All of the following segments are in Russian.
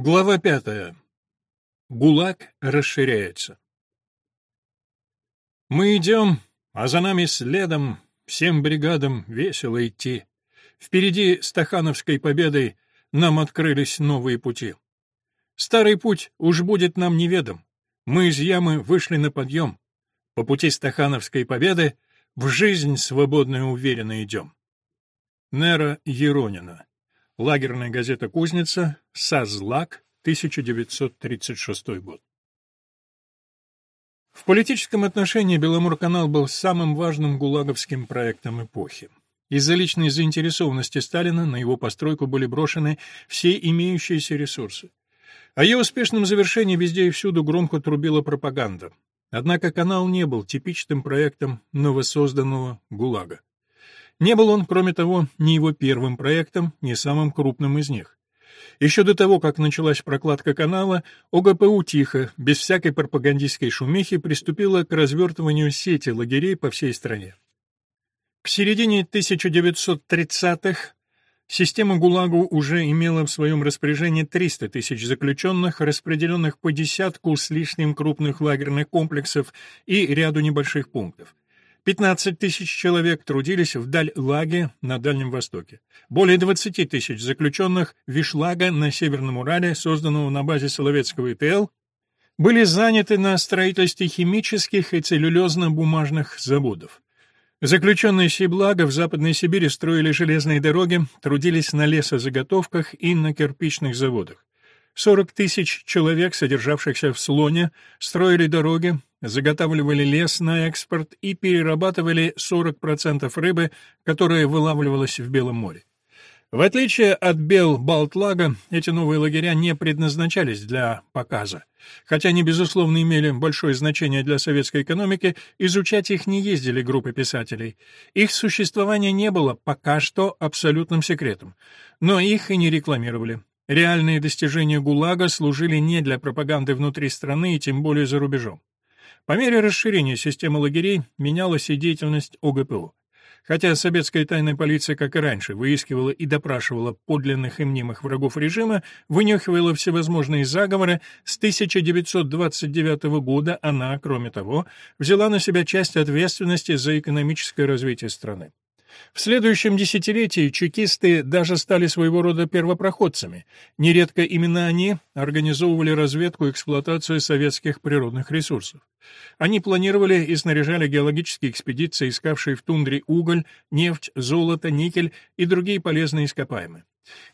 Глава пятая. ГУЛАГ расширяется. Мы идем, а за нами следом всем бригадам весело идти. Впереди стахановской победой нам открылись новые пути. Старый путь уж будет нам неведом. Мы из ямы вышли на подъем. По пути стахановской победы в жизнь свободно и уверенно идем. Нера Еронина. Лагерная газета «Кузница», САЗЛАК, 1936 год. В политическом отношении Беломорканал был самым важным гулаговским проектом эпохи. Из-за личной заинтересованности Сталина на его постройку были брошены все имеющиеся ресурсы. О ее успешном завершении везде и всюду громко трубила пропаганда. Однако канал не был типичным проектом новосозданного ГУЛАГа. Не был он, кроме того, ни его первым проектом, ни самым крупным из них. Еще до того, как началась прокладка канала, ОГПУ тихо, без всякой пропагандистской шумихи, приступила к развертыванию сети лагерей по всей стране. К середине 1930-х система ГУЛАГу уже имела в своем распоряжении 300 тысяч заключенных, распределенных по десятку с лишним крупных лагерных комплексов и ряду небольших пунктов. 15 тысяч человек трудились в Даль-Лаге на Дальнем Востоке. Более 20 тысяч заключенных Вишлага на Северном Урале, созданного на базе Соловецкого ИТЛ, были заняты на строительстве химических и целлюлезно-бумажных заводов. Заключенные Сиблага в Западной Сибири строили железные дороги, трудились на лесозаготовках и на кирпичных заводах. 40 тысяч человек, содержавшихся в Слоне, строили дороги, заготавливали лес на экспорт и перерабатывали 40% рыбы, которая вылавливалась в Белом море. В отличие от Бел-Балтлага, эти новые лагеря не предназначались для показа. Хотя они, безусловно, имели большое значение для советской экономики, изучать их не ездили группы писателей. Их существование не было пока что абсолютным секретом, но их и не рекламировали. Реальные достижения ГУЛАГа служили не для пропаганды внутри страны и тем более за рубежом. По мере расширения системы лагерей менялась и деятельность ОГПУ. Хотя советская тайная полиция, как и раньше, выискивала и допрашивала подлинных и мнимых врагов режима, вынюхивала всевозможные заговоры, с 1929 года она, кроме того, взяла на себя часть ответственности за экономическое развитие страны. В следующем десятилетии чекисты даже стали своего рода первопроходцами. Нередко именно они организовывали разведку и эксплуатацию советских природных ресурсов. Они планировали и снаряжали геологические экспедиции, искавшие в тундре уголь, нефть, золото, никель и другие полезные ископаемые.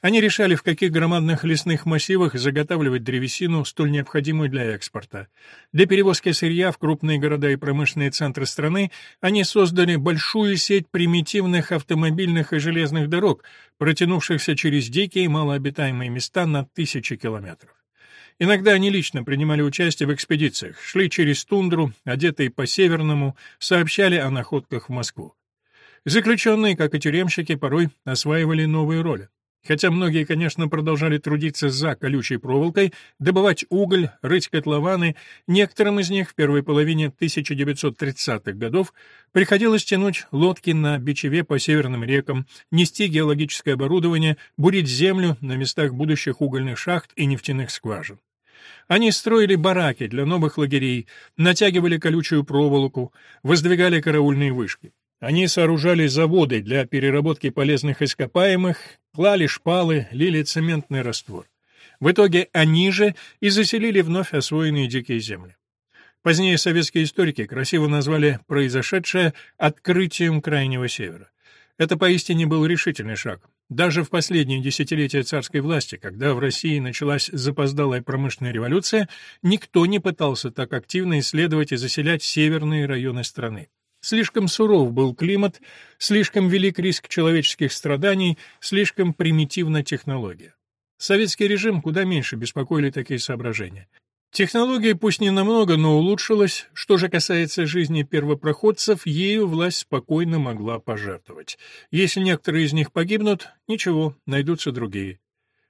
Они решали, в каких громадных лесных массивах заготавливать древесину, столь необходимую для экспорта. Для перевозки сырья в крупные города и промышленные центры страны они создали большую сеть примитивных автомобильных и железных дорог, протянувшихся через дикие малообитаемые места на тысячи километров. Иногда они лично принимали участие в экспедициях, шли через тундру, одетые по-северному, сообщали о находках в Москву. Заключенные, как и тюремщики, порой осваивали новые роли. Хотя многие, конечно, продолжали трудиться за колючей проволокой, добывать уголь, рыть котлованы, некоторым из них в первой половине 1930-х годов приходилось тянуть лодки на бичеве по северным рекам, нести геологическое оборудование, бурить землю на местах будущих угольных шахт и нефтяных скважин. Они строили бараки для новых лагерей, натягивали колючую проволоку, воздвигали караульные вышки. Они сооружали заводы для переработки полезных ископаемых, клали шпалы, лили цементный раствор. В итоге они же и заселили вновь освоенные дикие земли. Позднее советские историки красиво назвали произошедшее открытием Крайнего Севера. Это поистине был решительный шаг. Даже в последние десятилетия царской власти, когда в России началась запоздалая промышленная революция, никто не пытался так активно исследовать и заселять северные районы страны. Слишком суров был климат, слишком велик риск человеческих страданий, слишком примитивна технология. Советский режим куда меньше беспокоили такие соображения. Технология пусть не намного, но улучшилась. Что же касается жизни первопроходцев, ею власть спокойно могла пожертвовать. Если некоторые из них погибнут, ничего, найдутся другие.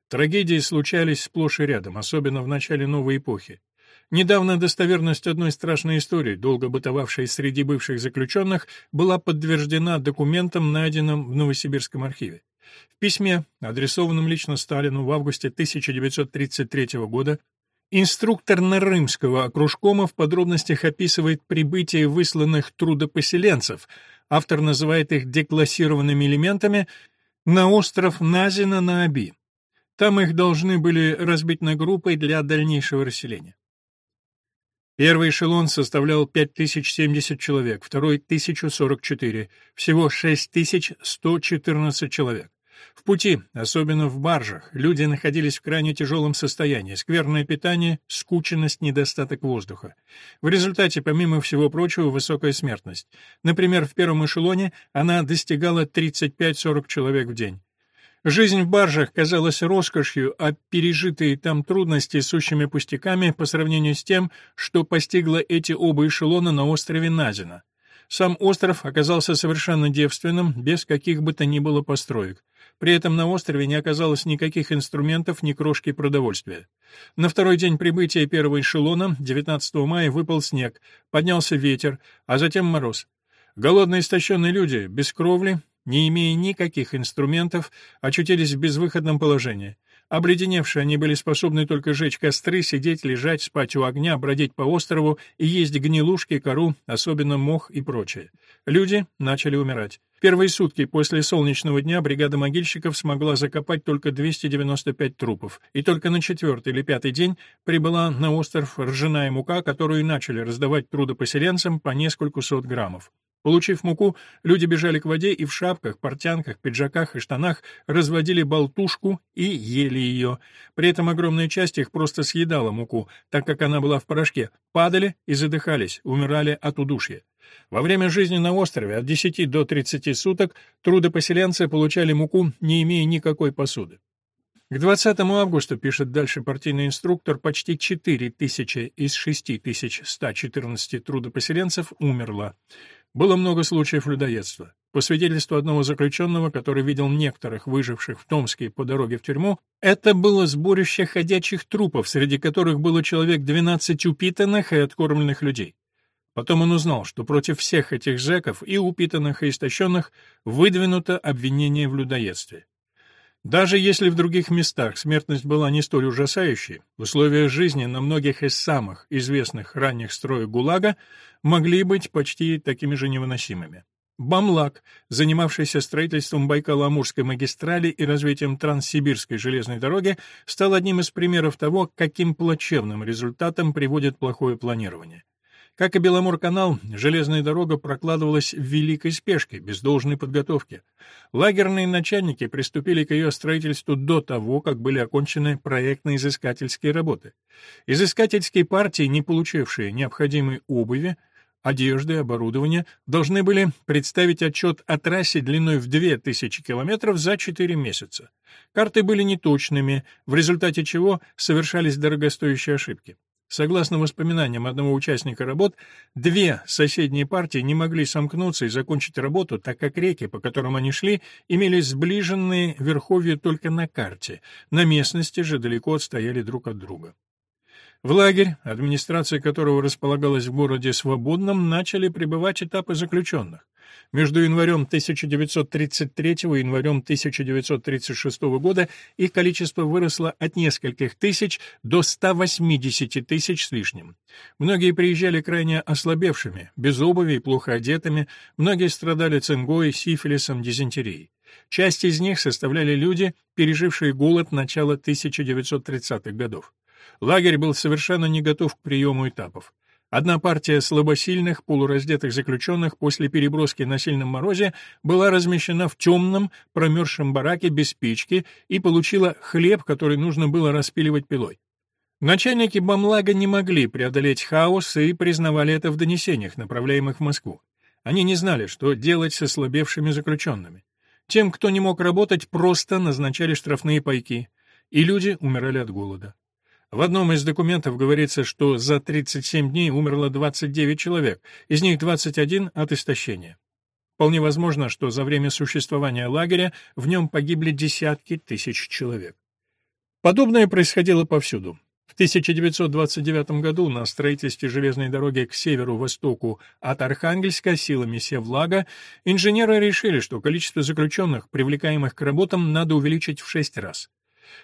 Трагедии случались сплошь и рядом, особенно в начале новой эпохи. Недавно достоверность одной страшной истории, долго бытовавшей среди бывших заключенных, была подтверждена документом, найденным в Новосибирском архиве. В письме, адресованном лично Сталину в августе 1933 года, инструктор Нарымского окружкома в подробностях описывает прибытие высланных трудопоселенцев, автор называет их деклассированными элементами, на остров Назина на Оби. Там их должны были разбить на группы для дальнейшего расселения. Первый эшелон составлял 5070 человек, второй — 1044, всего 6114 человек. В пути, особенно в баржах, люди находились в крайне тяжелом состоянии, скверное питание, скученность, недостаток воздуха. В результате, помимо всего прочего, высокая смертность. Например, в первом эшелоне она достигала 35-40 человек в день. Жизнь в баржах казалась роскошью, а пережитые там трудности сущими пустяками по сравнению с тем, что постигло эти оба эшелона на острове Назина. Сам остров оказался совершенно девственным, без каких бы то ни было построек. При этом на острове не оказалось никаких инструментов, ни крошки продовольствия. На второй день прибытия первого эшелона, 19 мая, выпал снег, поднялся ветер, а затем мороз. Голодные истощенные люди, без кровли, не имея никаких инструментов, очутились в безвыходном положении. Обледеневшие они были способны только жечь костры, сидеть, лежать, спать у огня, бродить по острову и есть гнилушки, кору, особенно мох и прочее. Люди начали умирать. Первые сутки после солнечного дня бригада могильщиков смогла закопать только 295 трупов, и только на четвертый или пятый день прибыла на остров ржаная мука, которую начали раздавать трудопоселенцам по нескольку сот граммов. Получив муку, люди бежали к воде и в шапках, портянках, пиджаках и штанах разводили болтушку и ели ее. При этом огромная часть их просто съедала муку, так как она была в порошке, падали и задыхались, умирали от удушья. Во время жизни на острове от 10 до 30 суток трудопоселенцы получали муку, не имея никакой посуды. К 20 августа, пишет дальше партийный инструктор, почти 4 тысячи из 6114 трудопоселенцев умерло. Было много случаев людоедства. По свидетельству одного заключенного, который видел некоторых выживших в Томске по дороге в тюрьму, это было сборище ходячих трупов, среди которых было человек 12 упитанных и откормленных людей. Потом он узнал, что против всех этих зэков, и упитанных, и истощенных, выдвинуто обвинение в людоедстве. Даже если в других местах смертность была не столь ужасающей, в условиях жизни на многих из самых известных ранних строек ГУЛАГа могли быть почти такими же невыносимыми. Бамлак, занимавшийся строительством Байкало-Амурской магистрали и развитием Транссибирской железной дороги, стал одним из примеров того, каким плачевным результатом приводит плохое планирование. Как и Беломорканал, железная дорога прокладывалась в великой спешке, без должной подготовки. Лагерные начальники приступили к ее строительству до того, как были окончены проектно-изыскательские работы. Изыскательские партии, не получившие необходимой обуви, одежды, оборудования, должны были представить отчет о трассе длиной в 2000 километров за 4 месяца. Карты были неточными, в результате чего совершались дорогостоящие ошибки. Согласно воспоминаниям одного участника работ, две соседние партии не могли сомкнуться и закончить работу, так как реки, по которым они шли, имели сближенные верховья только на карте, на местности же далеко отстояли друг от друга. В лагерь, администрация которого располагалась в городе Свободном, начали прибывать этапы заключенных. Между январем 1933 и январем 1936 года их количество выросло от нескольких тысяч до 180 тысяч с лишним. Многие приезжали крайне ослабевшими, без обуви и плохо одетыми, многие страдали цингой, сифилисом, дизентерией. Часть из них составляли люди, пережившие голод начала 1930-х годов. Лагерь был совершенно не готов к приему этапов. Одна партия слабосильных, полураздетых заключенных после переброски на сильном морозе была размещена в темном, промерзшем бараке без печки и получила хлеб, который нужно было распиливать пилой. Начальники Бамлага не могли преодолеть хаос и признавали это в донесениях, направляемых в Москву. Они не знали, что делать со слабевшими заключенными. Тем, кто не мог работать, просто назначали штрафные пайки, и люди умирали от голода. В одном из документов говорится, что за 37 дней умерло 29 человек, из них 21 от истощения. Вполне возможно, что за время существования лагеря в нем погибли десятки тысяч человек. Подобное происходило повсюду. В В 1929 году на строительстве железной дороги к северу-востоку от Архангельска силами Севлага инженеры решили, что количество заключенных, привлекаемых к работам, надо увеличить в шесть раз.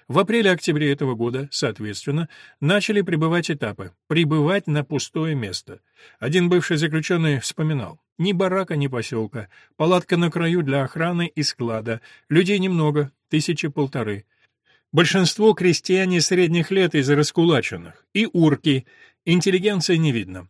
В апреле-октябре этого года, соответственно, начали прибывать этапы. Прибывать на пустое место. Один бывший заключенный вспоминал. Ни барака, ни поселка. Палатка на краю для охраны и склада. Людей немного, тысячи полторы. Большинство крестьяне средних лет из раскулаченных. И урки. Интеллигенции не видно.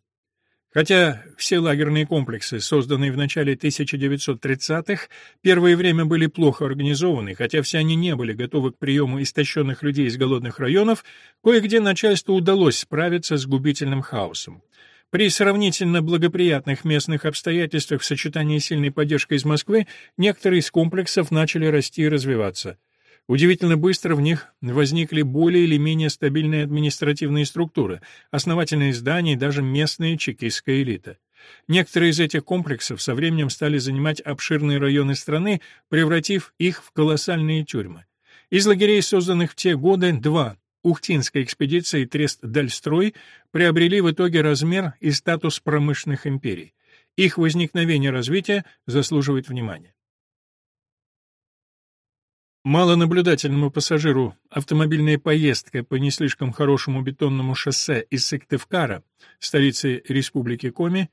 Хотя все лагерные комплексы, созданные в начале 1930-х, первое время были плохо организованы, хотя все они не были готовы к приему истощенных людей из голодных районов, кое-где начальству удалось справиться с губительным хаосом. При сравнительно благоприятных местных обстоятельствах в сочетании с сильной поддержкой из Москвы некоторые из комплексов начали расти и развиваться – Удивительно быстро в них возникли более или менее стабильные административные структуры, основательные здания и даже местная чекистская элита. Некоторые из этих комплексов со временем стали занимать обширные районы страны, превратив их в колоссальные тюрьмы. Из лагерей, созданных в те годы, два Ухтинская экспедиция и Трест Дальстрой приобрели в итоге размер и статус промышленных империй. Их возникновение и развитие заслуживает внимания. Малонаблюдательному пассажиру автомобильная поездка по не слишком хорошему бетонному шоссе из Сыктывкара, столицы Республики Коми,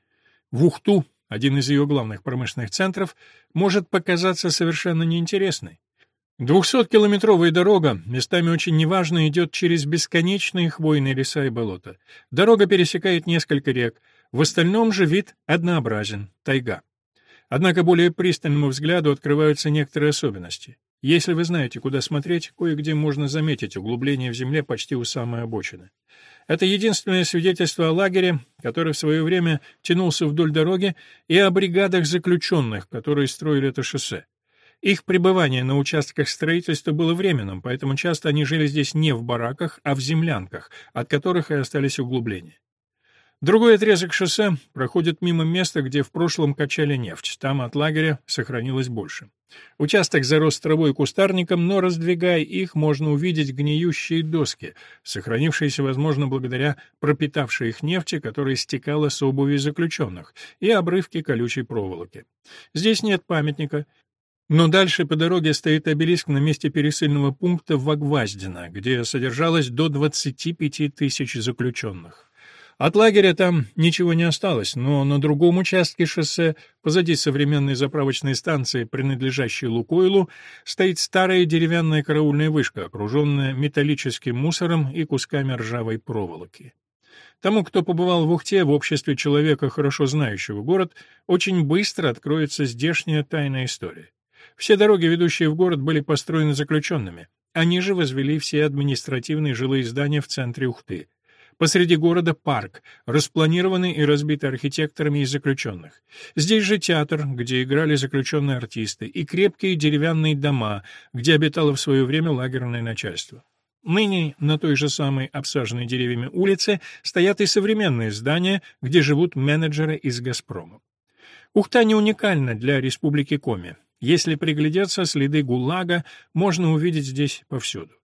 в Ухту, один из ее главных промышленных центров, может показаться совершенно неинтересной. Двухсоткилометровая дорога, местами очень неважно, идет через бесконечные хвойные леса и болота. Дорога пересекает несколько рек, в остальном же вид однообразен — тайга. Однако более пристальному взгляду открываются некоторые особенности. Если вы знаете, куда смотреть, кое-где можно заметить углубление в земле почти у самой обочины. Это единственное свидетельство о лагере, который в свое время тянулся вдоль дороги, и о бригадах заключенных, которые строили это шоссе. Их пребывание на участках строительства было временным, поэтому часто они жили здесь не в бараках, а в землянках, от которых и остались углубления. Другой отрезок шоссе проходит мимо места, где в прошлом качали нефть. Там от лагеря сохранилось больше. Участок зарос травой и кустарником, но, раздвигая их, можно увидеть гниющие доски, сохранившиеся, возможно, благодаря пропитавшей их нефти, которая стекала с обуви заключенных, и обрывки колючей проволоки. Здесь нет памятника, но дальше по дороге стоит обелиск на месте пересыльного пункта в Вагваздино, где содержалось до 25 тысяч заключенных. От лагеря там ничего не осталось, но на другом участке шоссе, позади современной заправочной станции, принадлежащей Лукойлу, стоит старая деревянная караульная вышка, окруженная металлическим мусором и кусками ржавой проволоки. Тому, кто побывал в Ухте в обществе человека, хорошо знающего город, очень быстро откроется здешняя тайная история. Все дороги, ведущие в город, были построены заключенными. Они же возвели все административные жилые здания в центре Ухты. Посреди города парк, распланированный и разбитый архитекторами из заключенных. Здесь же театр, где играли заключенные артисты, и крепкие деревянные дома, где обитало в свое время лагерное начальство. Ныне на той же самой обсаженной деревьями улице стоят и современные здания, где живут менеджеры из «Газпрома». Ухта не уникальна для республики Коми. Если приглядеться, следы ГУЛАГа можно увидеть здесь повсюду.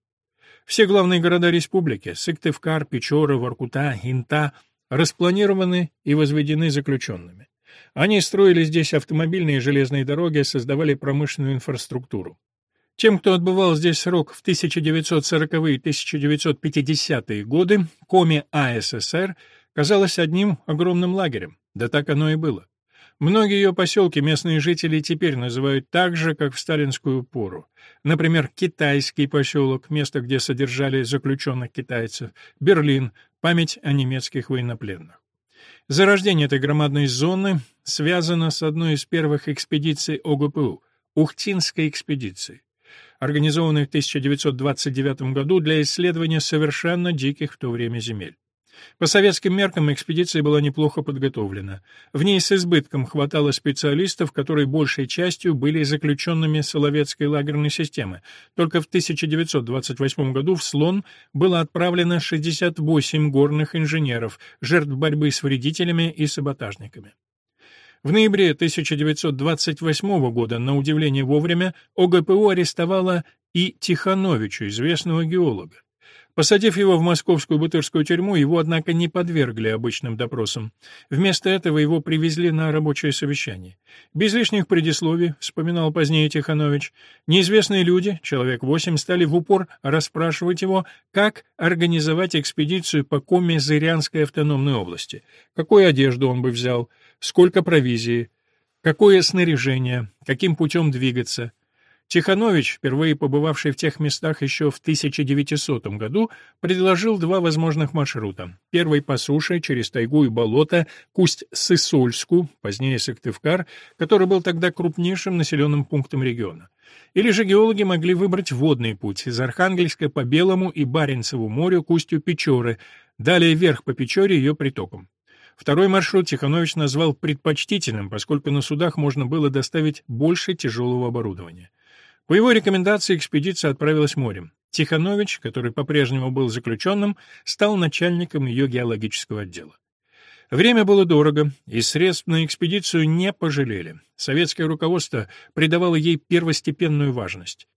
Все главные города республики — Сыктывкар, Печора, Воркута, Инта — распланированы и возведены заключенными. Они строили здесь автомобильные и железные дороги, создавали промышленную инфраструктуру. Тем, кто отбывал здесь срок в 1940-е и 1950-е годы, Коми АССР казалось одним огромным лагерем. Да так оно и было. Многие ее поселки местные жители теперь называют так же, как в сталинскую пору. Например, китайский поселок, место, где содержали заключенных китайцев, Берлин, память о немецких военнопленных. Зарождение этой громадной зоны связано с одной из первых экспедиций ОГПУ — Ухтинской экспедицией, организованной в 1929 году для исследования совершенно диких в то время земель. По советским меркам экспедиция была неплохо подготовлена. В ней с избытком хватало специалистов, которые большей частью были заключенными Соловецкой лагерной системы. Только в 1928 году в Слон было отправлено 68 горных инженеров, жертв борьбы с вредителями и саботажниками. В ноябре 1928 года, на удивление вовремя, ОГПУ арестовала и Тихановича, известного геолога. Посадив его в московскую бутырскую тюрьму, его, однако, не подвергли обычным допросам. Вместо этого его привезли на рабочее совещание. Без лишних предисловий, вспоминал позднее Тиханович, неизвестные люди, человек восемь, стали в упор расспрашивать его, как организовать экспедицию по Коме-Зырянской автономной области, какую одежду он бы взял, сколько провизии, какое снаряжение, каким путем двигаться — Тиханович, впервые побывавший в тех местах еще в 1900 году, предложил два возможных маршрута. Первый по суше, через тайгу и болото, к Усть-Сысольску, позднее Сыктывкар, который был тогда крупнейшим населенным пунктом региона. Или же геологи могли выбрать водный путь из Архангельска по Белому и Баренцеву морю к устью Печоры, далее вверх по Печоре ее притокам. Второй маршрут Тиханович назвал предпочтительным, поскольку на судах можно было доставить больше тяжелого оборудования. По его рекомендации экспедиция отправилась морем. Тиханович, который по-прежнему был заключенным, стал начальником ее геологического отдела. Время было дорого, и средств на экспедицию не пожалели. Советское руководство придавало ей первостепенную важность.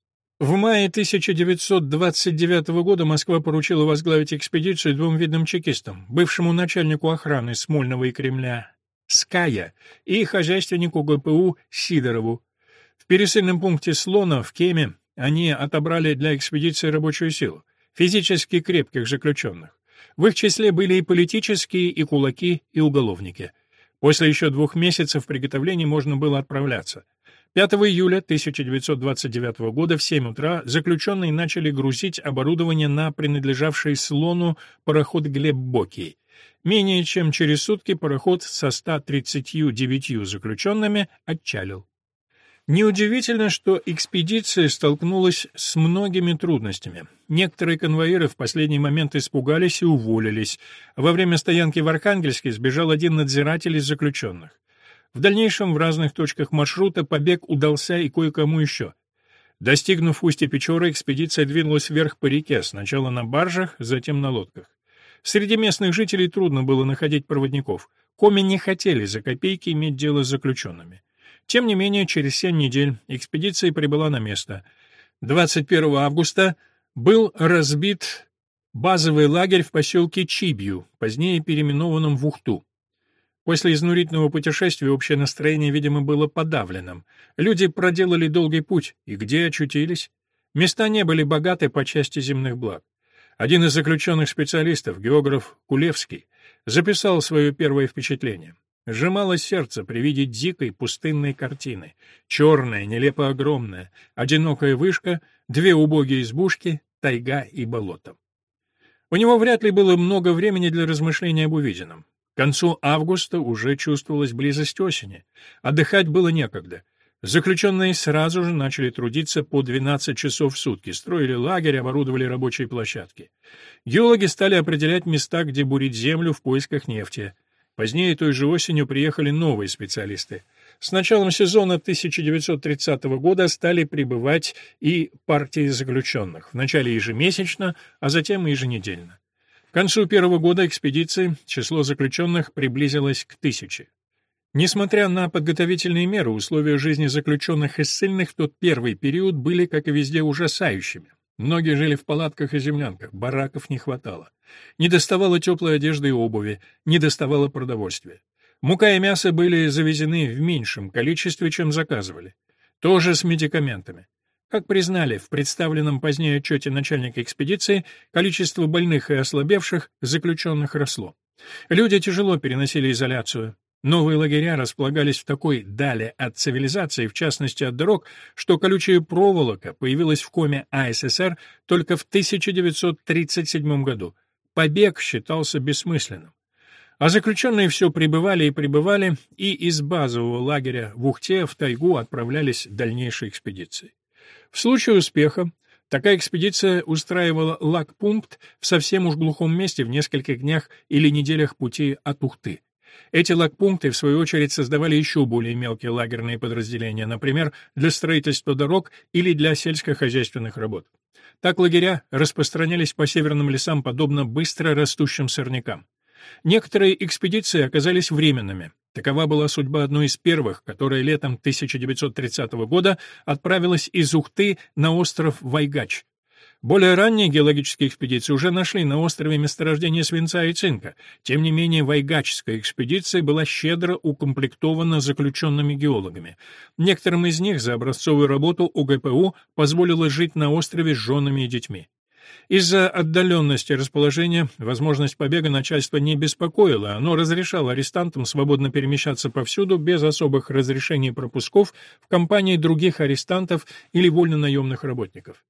В мае 1929 года Москва поручила возглавить экспедицию двум видным чекистам, бывшему начальнику охраны Смольного и Кремля Ская и хозяйственнику ГПУ Сидорову, пересыльном пункте Слона в Кеме они отобрали для экспедиции рабочую силу, физически крепких заключенных. В их числе были и политические, и кулаки, и уголовники. После еще двух месяцев приготовлений можно было отправляться. 5 июля 1929 года в 7 утра заключенные начали грузить оборудование на принадлежавший Слону пароход «Глеб Бокий». Менее чем через сутки пароход со 139 заключенными отчалил. Неудивительно, что экспедиция столкнулась с многими трудностями. Некоторые конвоиры в последний момент испугались и уволились. Во время стоянки в Архангельске сбежал один надзиратель из заключенных. В дальнейшем в разных точках маршрута побег удался и кое-кому еще. Достигнув устья Печоры, экспедиция двинулась вверх по реке, сначала на баржах, затем на лодках. Среди местных жителей трудно было находить проводников. Коми не хотели за копейки иметь дело с заключенными. Тем не менее, через семь недель экспедиция прибыла на место. 21 августа был разбит базовый лагерь в поселке Чибью, позднее переименованном в Ухту. После изнурительного путешествия общее настроение, видимо, было подавленным. Люди проделали долгий путь, и где очутились? Места не были богаты по части земных благ. Один из заключенных специалистов, географ Кулевский, записал свое первое впечатление. Сжимало сердце при виде дикой пустынной картины. Черная, нелепо огромная, одинокая вышка, две убогие избушки, тайга и болото. У него вряд ли было много времени для размышления об увиденном. К концу августа уже чувствовалась близость осени. Отдыхать было некогда. Заключенные сразу же начали трудиться по 12 часов в сутки, строили лагерь, оборудовали рабочие площадки. Геологи стали определять места, где бурить землю в поисках нефти. Позднее той же осенью приехали новые специалисты. С началом сезона 1930 года стали прибывать и партии заключенных, вначале ежемесячно, а затем и еженедельно. К концу первого года экспедиции число заключенных приблизилось к тысяче. Несмотря на подготовительные меры, условия жизни заключенных и ссыльных в тот первый период были, как и везде, ужасающими. Многие жили в палатках и землянках, бараков не хватало. Не доставало теплой одежды и обуви, не доставало продовольствия. Мука и мясо были завезены в меньшем количестве, чем заказывали. Тоже с медикаментами. Как признали в представленном позднее отчете начальника экспедиции, количество больных и ослабевших заключенных росло. Люди тяжело переносили изоляцию. Новые лагеря располагались в такой дали от цивилизации, в частности от дорог, что колючая проволока появилась в коме АССР только в 1937 году. Побег считался бессмысленным. А заключенные все прибывали и прибывали, и из базового лагеря в Ухте в тайгу отправлялись дальнейшие экспедиции. В случае успеха такая экспедиция устраивала лагпункт в совсем уж глухом месте в нескольких днях или неделях пути от Ухты. Эти лагпункты, в свою очередь, создавали еще более мелкие лагерные подразделения, например, для строительства дорог или для сельскохозяйственных работ. Так лагеря распространялись по северным лесам, подобно быстро растущим сорнякам. Некоторые экспедиции оказались временными. Такова была судьба одной из первых, которая летом 1930 года отправилась из Ухты на остров Вайгач. Более ранние геологические экспедиции уже нашли на острове месторождение свинца и цинка. Тем не менее, Вайгачская экспедиция была щедро укомплектована заключенными геологами. Некоторым из них за образцовую работу УГПУ позволило жить на острове с женами и детьми. Из-за отдаленности расположения возможность побега начальство не беспокоило, оно разрешало арестантам свободно перемещаться повсюду без особых разрешений пропусков в компании других арестантов или вольно-наемных работников.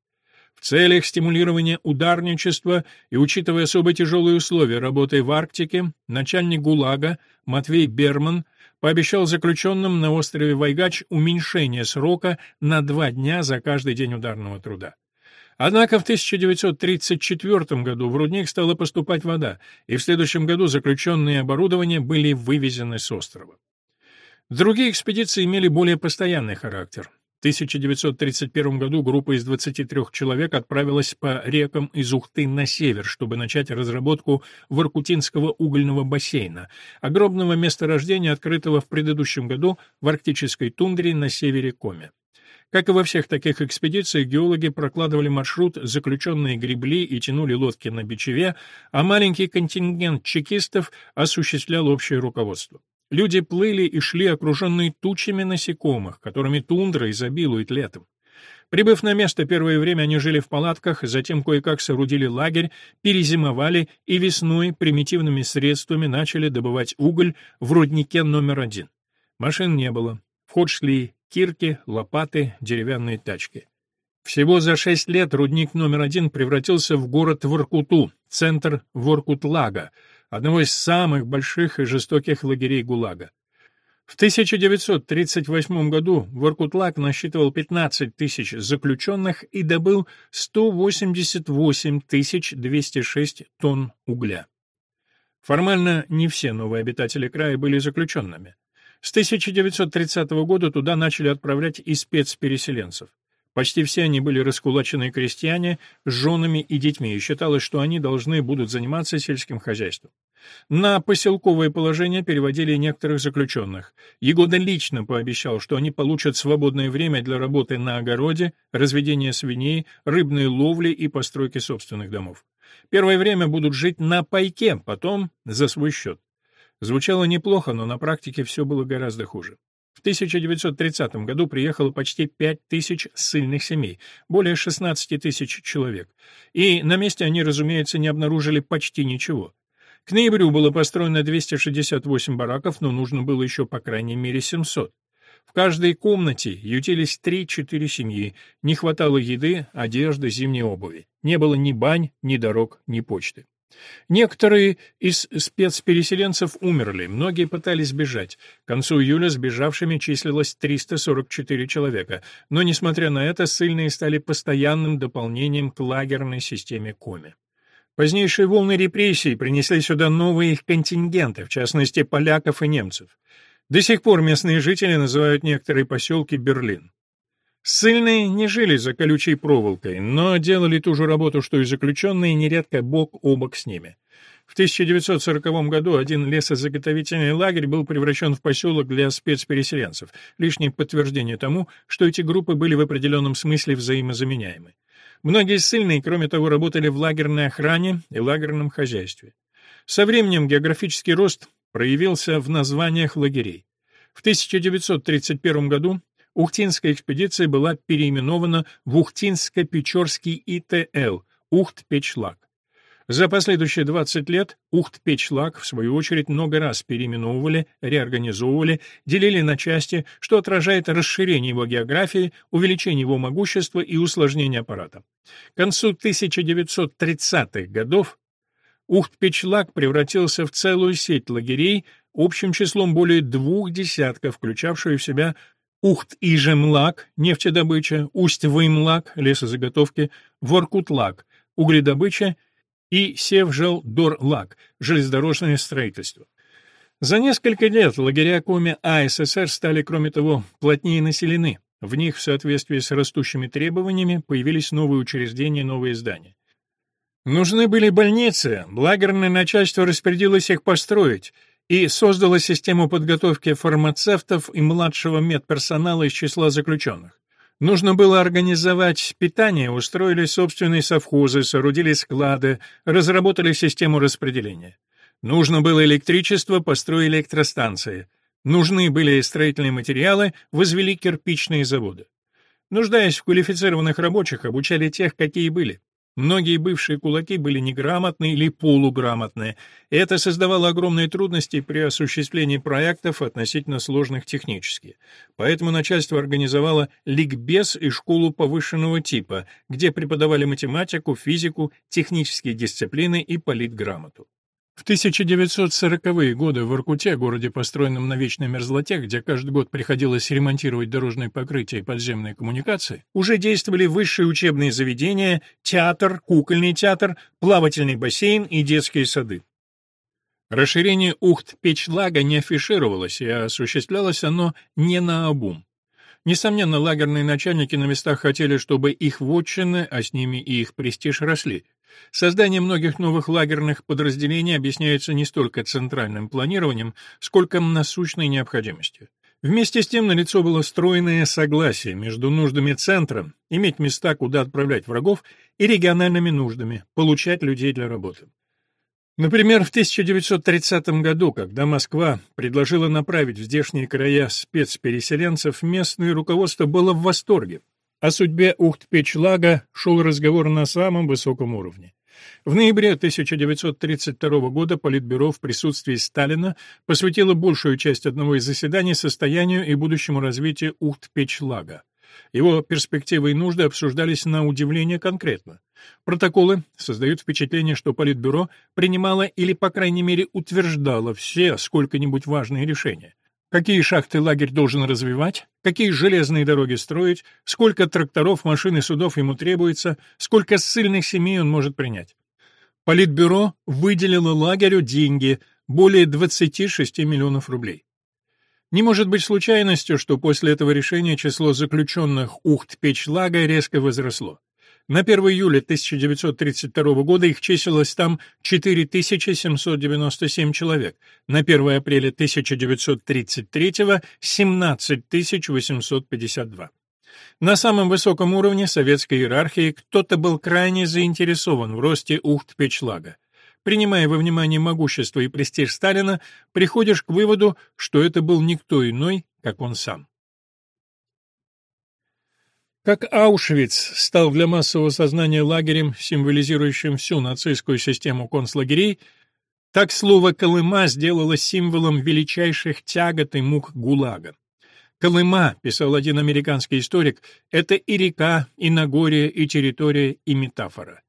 В целях стимулирования ударничества и учитывая особо тяжелые условия работы в Арктике, начальник ГУЛАГа Матвей Берман пообещал заключенным на острове Вайгач уменьшение срока на два дня за каждый день ударного труда. Однако в 1934 году в рудник стала поступать вода, и в следующем году заключенные оборудование были вывезены с острова. Другие экспедиции имели более постоянный характер. В 1931 году группа из 23 человек отправилась по рекам из Ухты на север, чтобы начать разработку Воркутинского угольного бассейна, огромного месторождения, открытого в предыдущем году в арктической тундре на севере Коми. Как и во всех таких экспедициях, геологи прокладывали маршрут, заключенные гребли и тянули лодки на бичеве, а маленький контингент чекистов осуществлял общее руководство. Люди плыли и шли, окруженные тучами насекомых, которыми тундра изобилует летом. Прибыв на место, первое время они жили в палатках, затем кое-как соорудили лагерь, перезимовали и весной примитивными средствами начали добывать уголь в руднике номер один. Машин не было. В ход шли кирки, лопаты, деревянные тачки. Всего за шесть лет рудник номер один превратился в город Воркуту, центр Воркутлага, одного из самых больших и жестоких лагерей ГУЛАГа. В 1938 году Воркутлак насчитывал 15 тысяч заключенных и добыл 188 206 тонн угля. Формально не все новые обитатели края были заключенными. С 1930 года туда начали отправлять и спецпереселенцев. Почти все они были раскулаченные крестьяне с женами и детьми, и считалось, что они должны будут заниматься сельским хозяйством. На поселковое положение переводили некоторых заключенных. Егода лично пообещал, что они получат свободное время для работы на огороде, разведения свиней, рыбной ловли и постройки собственных домов. Первое время будут жить на пайке, потом за свой счет. Звучало неплохо, но на практике все было гораздо хуже. В 1930 году приехало почти 5 тысяч ссыльных семей, более 16 тысяч человек. И на месте они, разумеется, не обнаружили почти ничего. К ноябрю было построено 268 бараков, но нужно было еще по крайней мере 700. В каждой комнате ютились 3-4 семьи, не хватало еды, одежды, зимней обуви. Не было ни бань, ни дорог, ни почты. Некоторые из спецпереселенцев умерли, многие пытались бежать. К концу июля сбежавшими числилось 344 человека, но, несмотря на это, ссыльные стали постоянным дополнением к лагерной системе Коми. Позднейшие волны репрессий принесли сюда новые их контингенты, в частности, поляков и немцев. До сих пор местные жители называют некоторые поселки Берлин. Ссыльные не жили за колючей проволокой, но делали ту же работу, что и заключенные, нередко бок о бок с ними. В 1940 году один лесозаготовительный лагерь был превращен в поселок для спецпереселенцев, лишнее подтверждение тому, что эти группы были в определенном смысле взаимозаменяемы. Многие ссыльные, кроме того, работали в лагерной охране и лагерном хозяйстве. Со временем географический рост проявился в названиях лагерей. В 1931 году Ухтинская экспедиция была переименована в Ухтинско-Печорский ИТЛ Ухт-Печлак. За последующие 20 лет Ухт-Печлак, в свою очередь, много раз переименовывали, реорганизовывали, делили на части, что отражает расширение его географии, увеличение его могущества и усложнение аппарата. К концу 1930-х годов Ухт-Печлак превратился в целую сеть лагерей, общим числом более двух десятков, включавшую в себя Ухт-Ижемлак, нефтедобыча, Усть-Вымлак, лесозаготовки, Воркутлак, угледобыча и Севжелдорлак, железнодорожное строительство. За несколько лет лагеря Коми АССР стали, кроме того, плотнее населены. В них, в соответствии с растущими требованиями, появились новые учреждения, новые здания. Нужны были больницы, лагерное начальство распорядилось их построить, и создала систему подготовки фармацевтов и младшего медперсонала из числа заключенных. Нужно было организовать питание, устроили собственные совхозы, соорудили склады, разработали систему распределения. Нужно было электричество, построили электростанции. Нужны были строительные материалы, возвели кирпичные заводы. Нуждаясь в квалифицированных рабочих, обучали тех, какие были. Многие бывшие кулаки были неграмотные или полуграмотные, и это создавало огромные трудности при осуществлении проектов относительно сложных технически. Поэтому начальство организовало ликбез и школу повышенного типа, где преподавали математику, физику, технические дисциплины и политграмоту. В 1940-е годы в Иркуте, городе, построенном на вечной мерзлоте, где каждый год приходилось ремонтировать дорожное покрытие и подземные коммуникации, уже действовали высшие учебные заведения, театр, кукольный театр, плавательный бассейн и детские сады. Расширение Ухт-Печлага не афишировалось, и осуществлялось оно не наобум. Несомненно, лагерные начальники на местах хотели, чтобы их вотчины, а с ними и их престиж росли, Создание многих новых лагерных подразделений объясняется не столько центральным планированием, сколько насущной необходимостью. Вместе с тем налицо было стройное согласие между нуждами центра, иметь места, куда отправлять врагов, и региональными нуждами, получать людей для работы. Например, в 1930 году, когда Москва предложила направить в здешние края спецпереселенцев, местное руководство было в восторге. О судьбе Ухт-Печлага шел разговор на самом высоком уровне. В ноябре 1932 года Политбюро в присутствии Сталина посвятило большую часть одного из заседаний состоянию и будущему развитию Ухт-Печлага. Его перспективы и нужды обсуждались на удивление конкретно. Протоколы создают впечатление, что Политбюро принимало или, по крайней мере, утверждало все сколько-нибудь важные решения. Какие шахты лагерь должен развивать, какие железные дороги строить, сколько тракторов, машин и судов ему требуется, сколько ссыльных семей он может принять. Политбюро выделило лагерю деньги, более 26 миллионов рублей. Не может быть случайностью, что после этого решения число заключенных Ухт-Печлага резко возросло. На 1 июля 1932 года их числилось там 4797 человек, на 1 апреля 1933 — 17852. На самом высоком уровне советской иерархии кто-то был крайне заинтересован в росте Ухт-Печлага. Принимая во внимание могущество и престиж Сталина, приходишь к выводу, что это был никто иной, как он сам. Как Аушвиц стал для массового сознания лагерем, символизирующим всю нацистскую систему концлагерей, так слово «Колыма» сделало символом величайших тягот и мук ГУЛАГа. Колыма, писал один американский историк, это и река, и Нагорье, и территория, и метафора.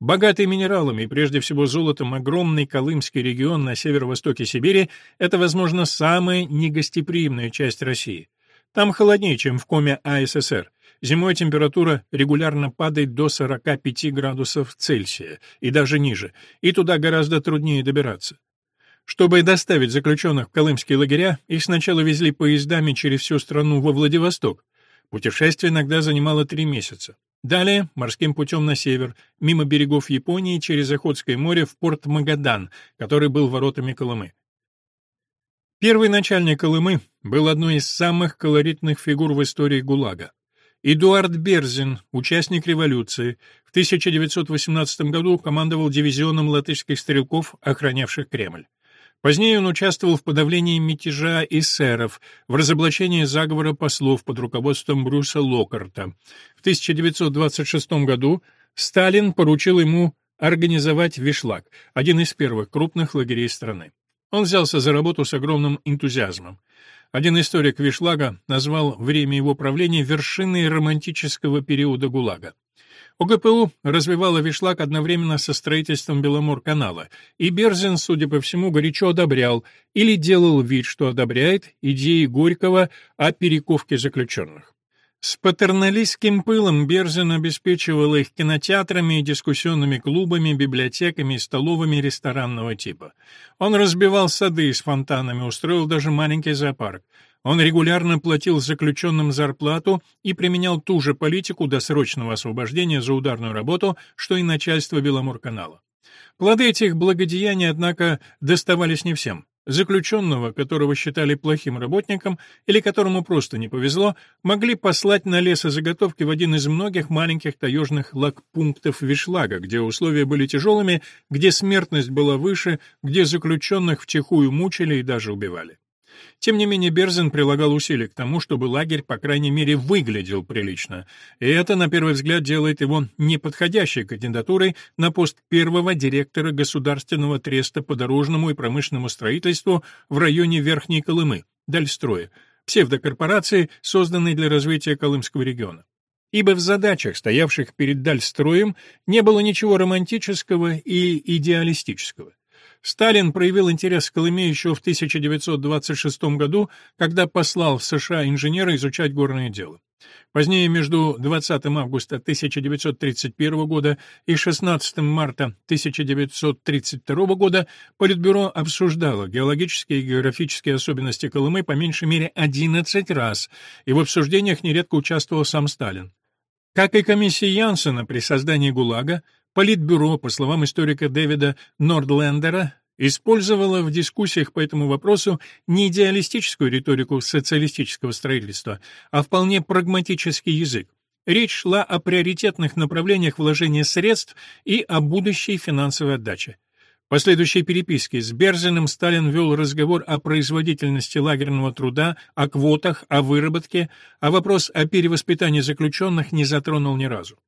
Богатый минералами, прежде всего золотом, огромный Колымский регион на северо-востоке Сибири — это, возможно, самая негостеприимная часть России. Там холоднее, чем в коме АССР. Зимой температура регулярно падает до 45 градусов Цельсия и даже ниже, и туда гораздо труднее добираться. Чтобы доставить заключенных в колымские лагеря, их сначала везли поездами через всю страну во Владивосток. Путешествие иногда занимало три месяца. Далее морским путем на север, мимо берегов Японии через Охотское море в порт Магадан, который был воротами Колымы. Первый начальник Колымы был одной из самых колоритных фигур в истории ГУЛАГа. Эдуард Берзин, участник революции, в 1918 году командовал дивизионом латышских стрелков, охранявших Кремль. Позднее он участвовал в подавлении мятежа эсеров, в разоблачении заговора послов под руководством Брюса Локарта. В 1926 году Сталин поручил ему организовать Вишлак, один из первых крупных лагерей страны. Он взялся за работу с огромным энтузиазмом. Один историк Вишлага назвал время его правления вершиной романтического периода ГУЛАГа. ОГПУ развивала Вишлак одновременно со строительством Беломор-канала, и Берзин, судя по всему, горячо одобрял или делал вид, что одобряет идеи Горького о перековке заключенных. С патерналистским пылом Берзин обеспечивал их кинотеатрами и дискуссионными клубами, библиотеками и столовыми ресторанного типа. Он разбивал сады с фонтанами, устроил даже маленький зоопарк. Он регулярно платил заключенным зарплату и применял ту же политику досрочного освобождения за ударную работу, что и начальство Беломорканала. Плоды этих благодеяний, однако, доставались не всем. Заключенного, которого считали плохим работником или которому просто не повезло, могли послать на лесозаготовки в один из многих маленьких таежных лагпунктов Вишлага, где условия были тяжелыми, где смертность была выше, где заключенных втихую мучили и даже убивали. Тем не менее, Берзин прилагал усилия к тому, чтобы лагерь, по крайней мере, выглядел прилично, и это, на первый взгляд, делает его неподходящей кандидатурой на пост первого директора Государственного треста по дорожному и промышленному строительству в районе Верхней Колымы, Дальстроя, псевдокорпорации, созданной для развития Колымского региона. Ибо в задачах, стоявших перед Дальстроем, не было ничего романтического и идеалистического. Сталин проявил интерес к Колыме еще в 1926 году, когда послал в США инженера изучать горное дело. Позднее, между 20 августа 1931 года и 16 марта 1932 года, Политбюро обсуждало геологические и географические особенности Колымы по меньшей мере 11 раз, и в обсуждениях нередко участвовал сам Сталин. Как и комиссия Янсена при создании ГУЛАГа, Политбюро, по словам историка Дэвида Нордлендера, использовало в дискуссиях по этому вопросу не идеалистическую риторику социалистического строительства, а вполне прагматический язык. Речь шла о приоритетных направлениях вложения средств и о будущей финансовой отдаче. В последующей переписке с Берзиным Сталин вел разговор о производительности лагерного труда, о квотах, о выработке, а вопрос о перевоспитании заключенных не затронул ни разу.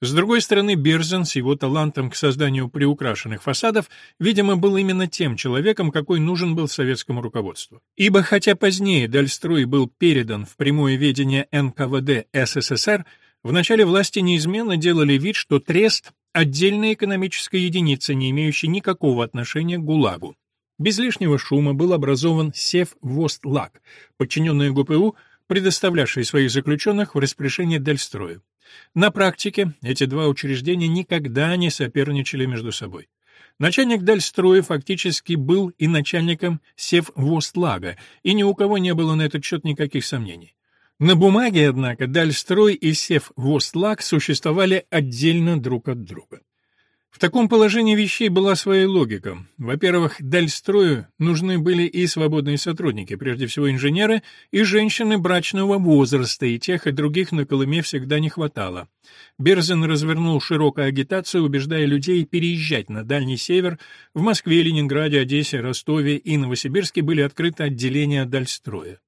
С другой стороны, Берзен с его талантом к созданию приукрашенных фасадов, видимо, был именно тем человеком, какой нужен был советскому руководству. Ибо хотя позднее Дальстрой был передан в прямое ведение НКВД СССР, в начале власти неизменно делали вид, что Трест — отдельная экономическая единица, не имеющая никакого отношения к ГУЛАГу. Без лишнего шума был образован Севвостлаг, подчиненный ГПУ, предоставлявший своих заключенных в распоряжение Дальстрою. На практике эти два учреждения никогда не соперничали между собой. Начальник Дальстроя фактически был и начальником Севвостлага, и ни у кого не было на этот счет никаких сомнений. На бумаге, однако, Дальстрой и Севвостлаг существовали отдельно друг от друга. В таком положении вещей была своя логика. Во-первых, Дальстрою нужны были и свободные сотрудники, прежде всего инженеры и женщины брачного возраста, и тех, и других на Колыме всегда не хватало. Берзин развернул широкую агитацию, убеждая людей переезжать на Дальний Север. В Москве, Ленинграде, Одессе, Ростове и Новосибирске были открыты отделения Дальстроя.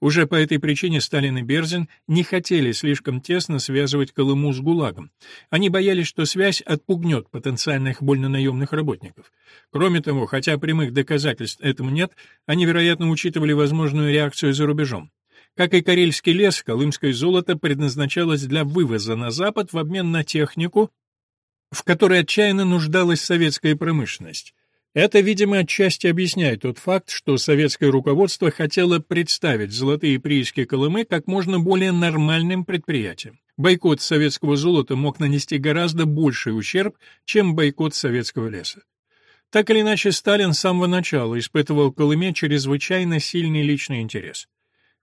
Уже по этой причине Сталин и Берзин не хотели слишком тесно связывать Колыму с ГУЛАГом. Они боялись, что связь отпугнет потенциальных вольнонаемных работников. Кроме того, хотя прямых доказательств этому нет, они, вероятно, учитывали возможную реакцию за рубежом. Как и карельский лес, колымское золото предназначалось для вывоза на Запад в обмен на технику, в которой отчаянно нуждалась советская промышленность. Это, видимо, отчасти объясняет тот факт, что советское руководство хотело представить золотые прииски Колымы как можно более нормальным предприятием. Бойкот советского золота мог нанести гораздо больший ущерб, чем бойкот советского леса. Так или иначе, Сталин с самого начала испытывал Колыме чрезвычайно сильный личный интерес.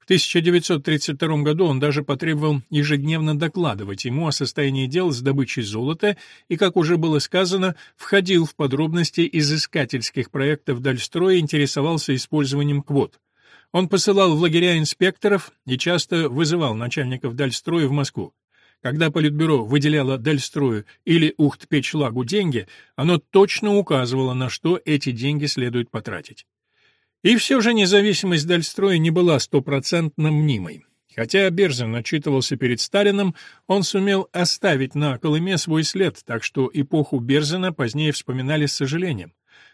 В 1932 году он даже потребовал ежедневно докладывать ему о состоянии дел с добычей золота и, как уже было сказано, входил в подробности изыскательских проектов Дальстроя и интересовался использованием квот. Он посылал в лагеря инспекторов и часто вызывал начальников Дальстроя в Москву. Когда Политбюро выделяло Дальстрою или Ухт-Печлагу деньги, оно точно указывало, на что эти деньги следует потратить. И все же независимость Дальстроя не была стопроцентно мнимой. Хотя Берзин отчитывался перед Сталином, он сумел оставить на Колыме свой след, так что эпоху Берзина позднее вспоминали с сожалением.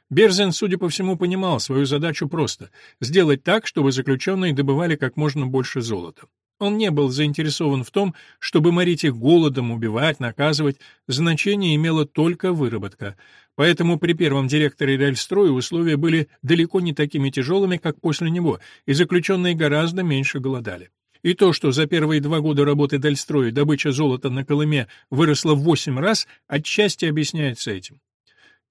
Берзин, судя по всему, понимал свою задачу просто — сделать так, чтобы заключенные добывали как можно больше золота. Он не был заинтересован в том, чтобы морить их голодом, убивать, наказывать. Значение имела только выработка. Поэтому при первом директоре Рельстроя условия были далеко не такими тяжелыми, как после него, и заключенные гораздо меньше голодали. И то, что за первые два года работы Дальстроя добыча золота на Колыме выросла в восемь раз, отчасти объясняется этим.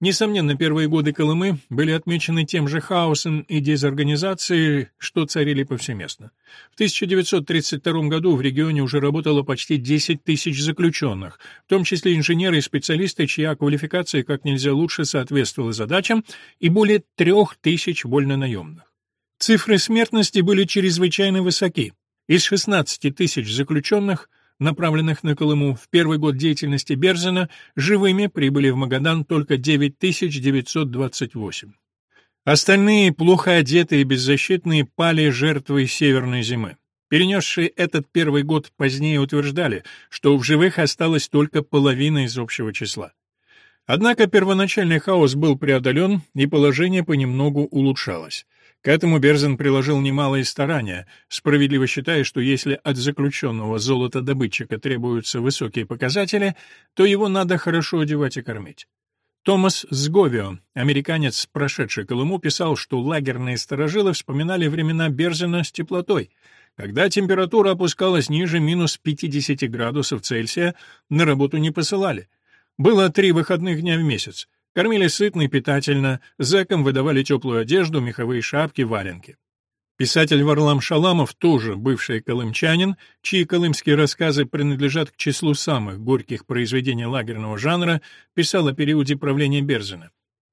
Несомненно, первые годы Колымы были отмечены тем же хаосом и дезорганизацией, что царили повсеместно. В 1932 году в регионе уже работало почти 10 тысяч заключенных, в том числе инженеры и специалисты, чья квалификация как нельзя лучше соответствовала задачам, и более трех тысяч вольнонаемных. Цифры смертности были чрезвычайно высоки. Из 16 тысяч заключенных – направленных на Колыму, в первый год деятельности Берзина живыми прибыли в Магадан только 9928. Остальные, плохо одетые и беззащитные, пали жертвой северной зимы. Перенесшие этот первый год позднее утверждали, что в живых осталась только половина из общего числа. Однако первоначальный хаос был преодолен, и положение понемногу улучшалось. К этому Берзен приложил немалые старания, справедливо считая, что если от заключенного золотодобытчика требуются высокие показатели, то его надо хорошо одевать и кормить. Томас Сговио, американец, прошедший Колыму, писал, что лагерные сторожилы вспоминали времена Берзена с теплотой. Когда температура опускалась ниже минус 50 градусов Цельсия, на работу не посылали. Было три выходных дня в месяц. Кормили сытно и питательно, зэкам выдавали теплую одежду, меховые шапки, валенки. Писатель Варлам Шаламов, тоже бывший колымчанин, чьи колымские рассказы принадлежат к числу самых горьких произведений лагерного жанра, писал о периоде правления Берзина.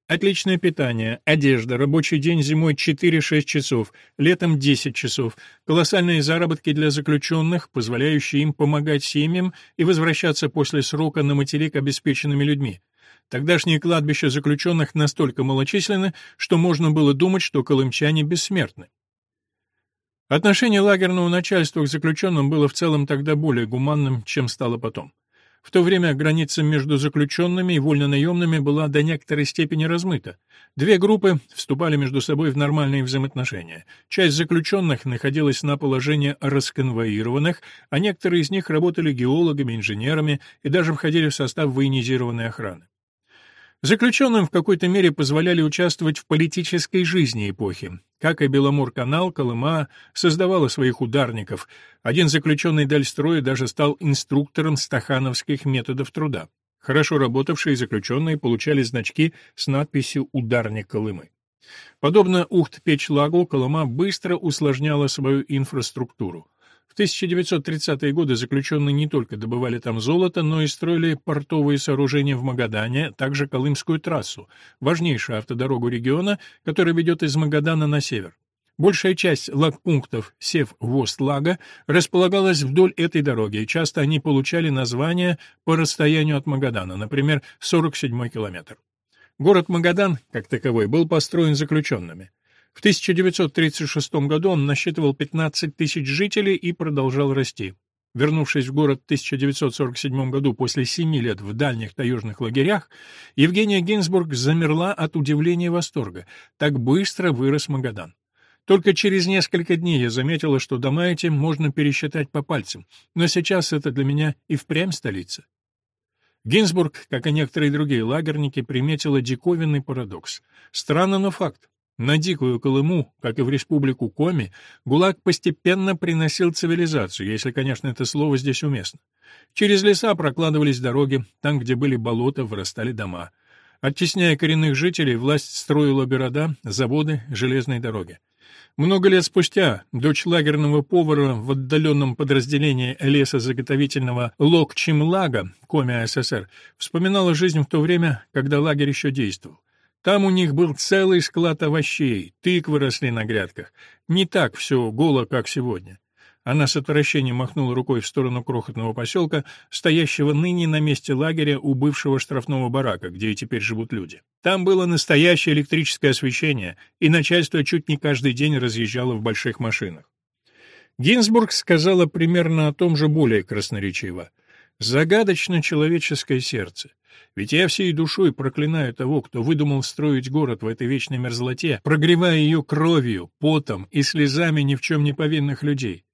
Отличное питание, одежда, рабочий день зимой 4-6 часов, летом 10 часов, колоссальные заработки для заключенных, позволяющие им помогать семьям и возвращаться после срока на материк обеспеченными людьми. Тогдашние кладбища заключенных настолько малочисленны, что можно было думать, что колымчане бессмертны. Отношение лагерного начальства к заключенным было в целом тогда более гуманным, чем стало потом. В то время граница между заключенными и вольнонаемными была до некоторой степени размыта. Две группы вступали между собой в нормальные взаимоотношения. Часть заключенных находилась на положении расконвоированных, а некоторые из них работали геологами, инженерами и даже входили в состав военизированной охраны. Заключенным в какой-то мере позволяли участвовать в политической жизни эпохи. Как и Беломор-канал, Колыма создавала своих ударников. Один заключенный Дальстроя даже стал инструктором стахановских методов труда. Хорошо работавшие заключенные получали значки с надписью «Ударник Колымы». Подобно Ухт-Печлагу, Колыма быстро усложняла свою инфраструктуру. В 1930-е годы заключенные не только добывали там золото, но и строили портовые сооружения в Магадане, также Колымскую трассу, важнейшую автодорогу региона, которая ведет из Магадана на север. Большая часть лагпунктов Сев-Вост-Лага располагалась вдоль этой дороги, и часто они получали название по расстоянию от Магадана, например, 47-й километр. Город Магадан, как таковой, был построен заключенными. В 1936 году он насчитывал 15 тысяч жителей и продолжал расти. Вернувшись в город в 1947 году после семи лет в дальних таежных лагерях, Евгения Гинзбург замерла от удивления и восторга. Так быстро вырос Магадан. Только через несколько дней я заметила, что дома эти можно пересчитать по пальцам, но сейчас это для меня и впрямь столица. Гинзбург, как и некоторые другие лагерники, приметила диковинный парадокс. Странно, но факт. На Дикую Колыму, как и в республику Коми, ГУЛАГ постепенно приносил цивилизацию, если, конечно, это слово здесь уместно. Через леса прокладывались дороги, там, где были болота, вырастали дома. Оттесняя коренных жителей, власть строила города, заводы, железные дороги. Много лет спустя дочь лагерного повара в отдаленном подразделении лесозаготовительного Локчимлага, Коми АССР, вспоминала жизнь в то время, когда лагерь еще действовал. Там у них был целый склад овощей, тыквы росли на грядках. Не так все голо, как сегодня. Она с отвращением махнула рукой в сторону крохотного поселка, стоящего ныне на месте лагеря у бывшего штрафного барака, где и теперь живут люди. Там было настоящее электрическое освещение, и начальство чуть не каждый день разъезжало в больших машинах. Гинзбург сказала примерно о том же более красноречиво. «Загадочно человеческое сердце. Ведь я всей душой проклинаю того, кто выдумал строить город в этой вечной мерзлоте, прогревая ее кровью, потом и слезами ни в чем не повинных людей.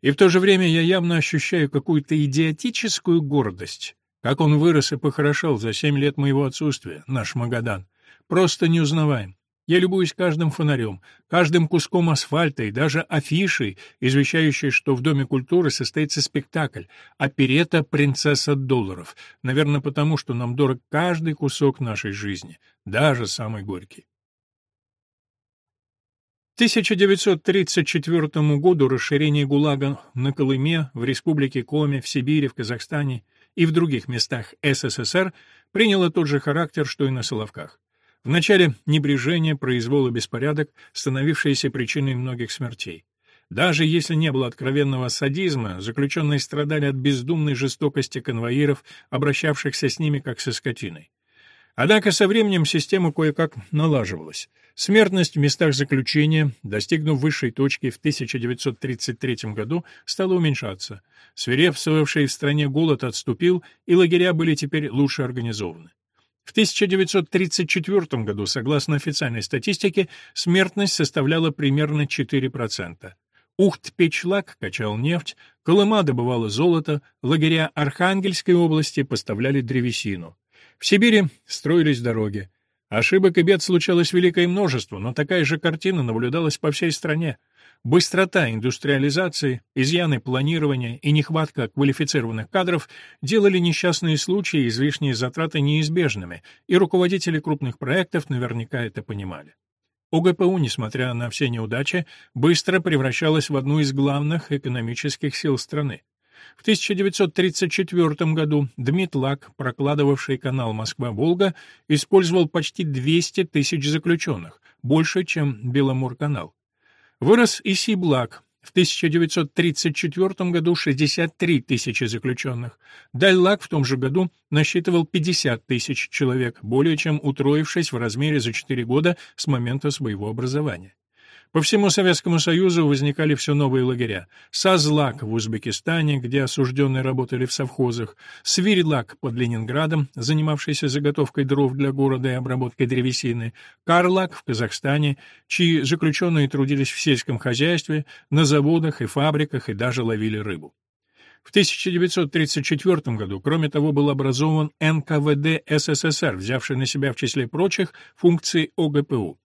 И в то же время я явно ощущаю какую-то идиотическую гордость. Как он вырос и похорошел за семь лет моего отсутствия, наш Магадан. Просто не узнаваем. Я любуюсь каждым фонарем, каждым куском асфальта и даже афишей, извещающей, что в Доме культуры состоится спектакль «Оперета «Принцесса долларов», наверное, потому, что нам дорог каждый кусок нашей жизни, даже самый горький. 1934 году расширение ГУЛАГа на Колыме, в Республике Коми, в Сибири, в Казахстане и в других местах СССР приняло тот же характер, что и на Соловках. Вначале небрежение, произвол и беспорядок, становившиеся причиной многих смертей. Даже если не было откровенного садизма, заключенные страдали от бездумной жестокости конвоиров, обращавшихся с ними как со скотиной. Однако со временем система кое-как налаживалась. Смертность в местах заключения, достигнув высшей точки в 1933 году, стала уменьшаться. Свирепствовавший в стране голод отступил, и лагеря были теперь лучше организованы. В 1934 году, согласно официальной статистике, смертность составляла примерно 4%. Ухт-Печлак качал нефть, Колыма добывала золото, лагеря Архангельской области поставляли древесину. В Сибири строились дороги. Ошибок и бед случалось великое множество, но такая же картина наблюдалась по всей стране. Быстрота индустриализации, изъяны планирования и нехватка квалифицированных кадров делали несчастные случаи и излишние затраты неизбежными, и руководители крупных проектов наверняка это понимали. ОГПУ, несмотря на все неудачи, быстро превращалась в одну из главных экономических сил страны. В 1934 году Дмитлак, прокладывавший канал Москва-Волга, использовал почти 200 тысяч заключенных, больше, чем Беломорканал. Вырос и Сиблак, в 1934 году 63 тысячи заключенных. Дальлак в том же году насчитывал 50 тысяч человек, более чем утроившись в размере за 4 года с момента своего образования. По всему Советскому Союзу возникали все новые лагеря. Сазлак в Узбекистане, где осужденные работали в совхозах, Свирилак под Ленинградом, занимавшийся заготовкой дров для города и обработкой древесины, Карлак в Казахстане, чьи заключенные трудились в сельском хозяйстве, на заводах и фабриках и даже ловили рыбу. В 1934 году, кроме того, был образован НКВД СССР, взявший на себя в числе прочих функции ОГПУ.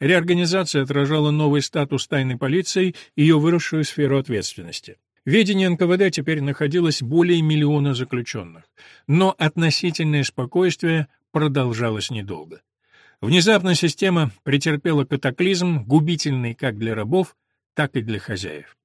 Реорганизация отражала новый статус тайной полиции и ее выросшую сферу ответственности. В ведении НКВД теперь находилось более миллиона заключенных. Но относительное спокойствие продолжалось недолго. Внезапно система претерпела катаклизм, губительный как для рабов, так и для хозяев.